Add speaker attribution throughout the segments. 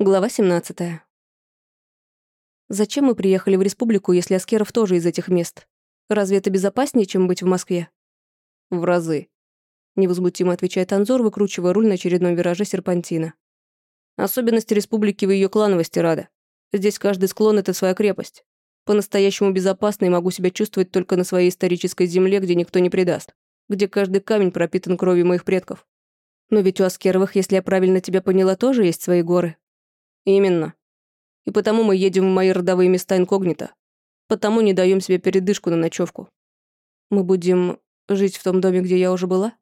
Speaker 1: Глава 17. Зачем мы приехали в республику, если Аскеров тоже из этих мест? Разве это безопаснее, чем быть в Москве? В разы. Невозмутимо отвечает Анзор, выкручивая руль на очередном вираже серпантина. Особенности республики в ее клановости рада. Здесь каждый склон — это своя крепость. По-настоящему безопасно и могу себя чувствовать только на своей исторической земле, где никто не предаст. Где каждый камень пропитан кровью моих предков. Но ведь у Аскеровых, если я правильно тебя поняла, тоже есть свои горы. Именно. И потому мы едем в мои родовые места инкогнито. Потому не даем себе передышку на ночевку. Мы будем жить в том доме, где я уже была?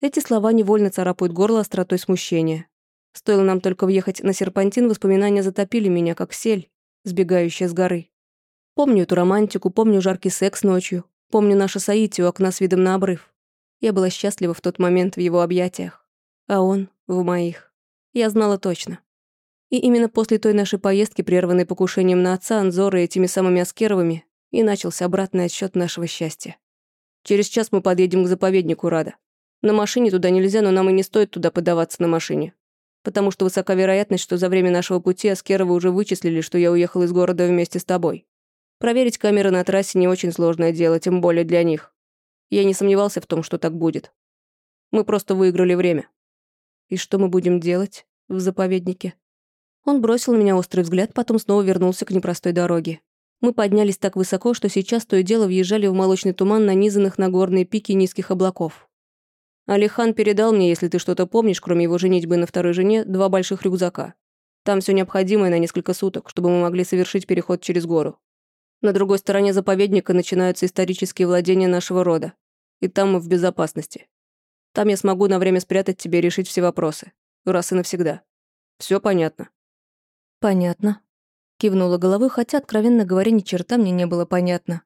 Speaker 1: Эти слова невольно царапают горло остротой смущения. Стоило нам только въехать на серпантин, воспоминания затопили меня, как сель, сбегающая с горы. Помню эту романтику, помню жаркий секс ночью, помню наше соитие у окна с видом на обрыв. Я была счастлива в тот момент в его объятиях, а он в моих. Я знала точно. И именно после той нашей поездки, прерванной покушением на отца Анзора этими самыми Аскеровыми, и начался обратный отсчет нашего счастья. Через час мы подъедем к заповеднику Рада. На машине туда нельзя, но нам и не стоит туда подаваться на машине. Потому что высока вероятность, что за время нашего пути Аскеровы уже вычислили, что я уехал из города вместе с тобой. Проверить камеры на трассе не очень сложное дело, тем более для них. Я не сомневался в том, что так будет. Мы просто выиграли время. И что мы будем делать в заповеднике? Он бросил на меня острый взгляд, потом снова вернулся к непростой дороге. Мы поднялись так высоко, что сейчас то и дело въезжали в молочный туман, нанизанных на горные пики низких облаков. Алихан передал мне, если ты что-то помнишь, кроме его женитьбы на второй жене, два больших рюкзака. Там все необходимое на несколько суток, чтобы мы могли совершить переход через гору. На другой стороне заповедника начинаются исторические владения нашего рода. И там мы в безопасности. Там я смогу на время спрятать тебе и решить все вопросы. Раз и навсегда. Все понятно. «Понятно», — кивнула головой, хотя, откровенно говоря, ни черта мне не было понятно.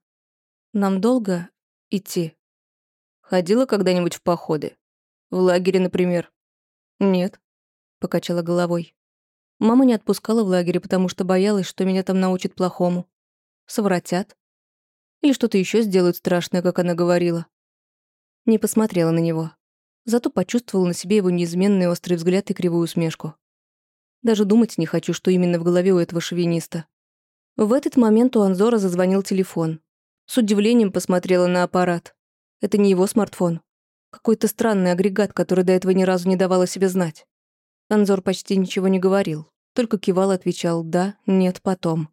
Speaker 1: «Нам долго идти?» «Ходила когда-нибудь в походы? В лагере, например?» «Нет», — покачала головой. Мама не отпускала в лагере, потому что боялась, что меня там научат плохому. Совратят. Или что-то еще сделают страшное, как она говорила. Не посмотрела на него. Зато почувствовала на себе его неизменный острый взгляд и кривую усмешку. Даже думать не хочу, что именно в голове у этого шовиниста. В этот момент у Анзора зазвонил телефон. С удивлением посмотрела на аппарат. Это не его смартфон. Какой-то странный агрегат, который до этого ни разу не давал о себе знать. Анзор почти ничего не говорил, только кивал и отвечал «да», «нет», «потом».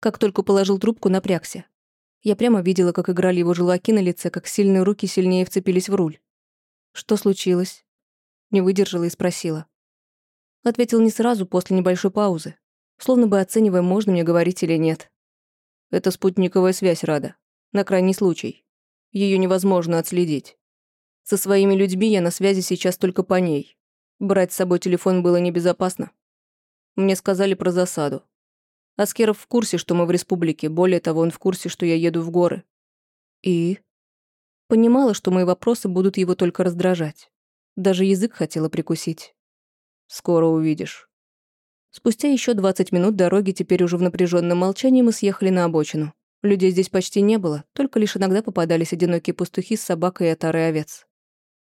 Speaker 1: Как только положил трубку, напрягся. Я прямо видела, как играли его желаки на лице, как сильные руки сильнее вцепились в руль. «Что случилось?» Не выдержала и спросила. Ответил не сразу, после небольшой паузы, словно бы оценивая, можно мне говорить или нет. Это спутниковая связь, Рада. На крайний случай. Ее невозможно отследить. Со своими людьми я на связи сейчас только по ней. Брать с собой телефон было небезопасно. Мне сказали про засаду. Аскеров в курсе, что мы в республике, более того, он в курсе, что я еду в горы. И? Понимала, что мои вопросы будут его только раздражать. Даже язык хотела прикусить. Скоро увидишь. Спустя еще 20 минут дороги, теперь уже в напряженном молчании, мы съехали на обочину. Людей здесь почти не было, только лишь иногда попадались одинокие пастухи с собакой и отарой овец.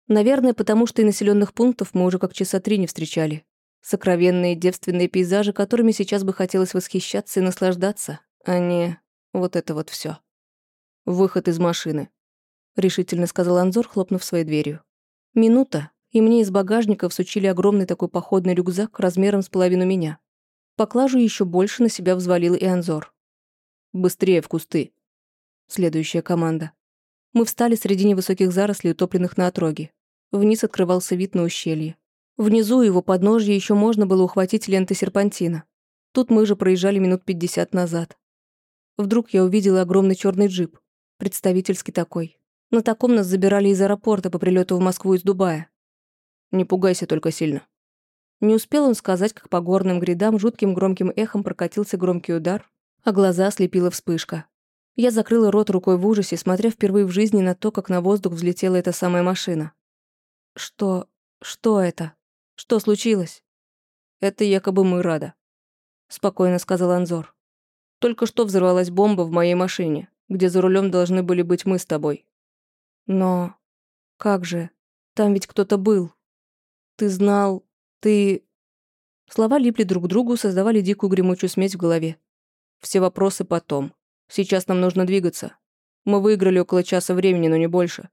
Speaker 1: Наверное, потому что и населенных пунктов мы уже как часа три не встречали. Сокровенные девственные пейзажи, которыми сейчас бы хотелось восхищаться и наслаждаться, а не вот это вот все. «Выход из машины», — решительно сказал Анзор, хлопнув своей дверью. Минута, и мне из багажника всучили огромный такой походный рюкзак размером с половину меня. Поклажу еще больше на себя взвалил и Анзор. «Быстрее в кусты!» Следующая команда. Мы встали среди невысоких зарослей, утопленных на отроге. Вниз открывался вид на ущелье. Внизу его подножья еще можно было ухватить ленты серпантина. Тут мы же проезжали минут пятьдесят назад. Вдруг я увидела огромный черный джип. Представительский такой. На таком нас забирали из аэропорта по прилету в Москву из Дубая. Не пугайся только сильно». Не успел он сказать, как по горным грядам жутким громким эхом прокатился громкий удар, а глаза ослепила вспышка. Я закрыла рот рукой в ужасе, смотря впервые в жизни на то, как на воздух взлетела эта самая машина. «Что... что это? Что случилось?» «Это якобы мы, Рада», — спокойно сказал Анзор. «Только что взорвалась бомба в моей машине, где за рулем должны были быть мы с тобой». «Но... как же? Там ведь кто-то был». Ты знал... Ты... Слова липли друг к другу, создавали дикую гремучую смесь в голове. Все вопросы потом. Сейчас нам нужно двигаться. Мы выиграли около часа времени, но не больше.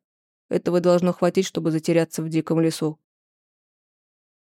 Speaker 1: Этого должно хватить, чтобы затеряться в диком лесу.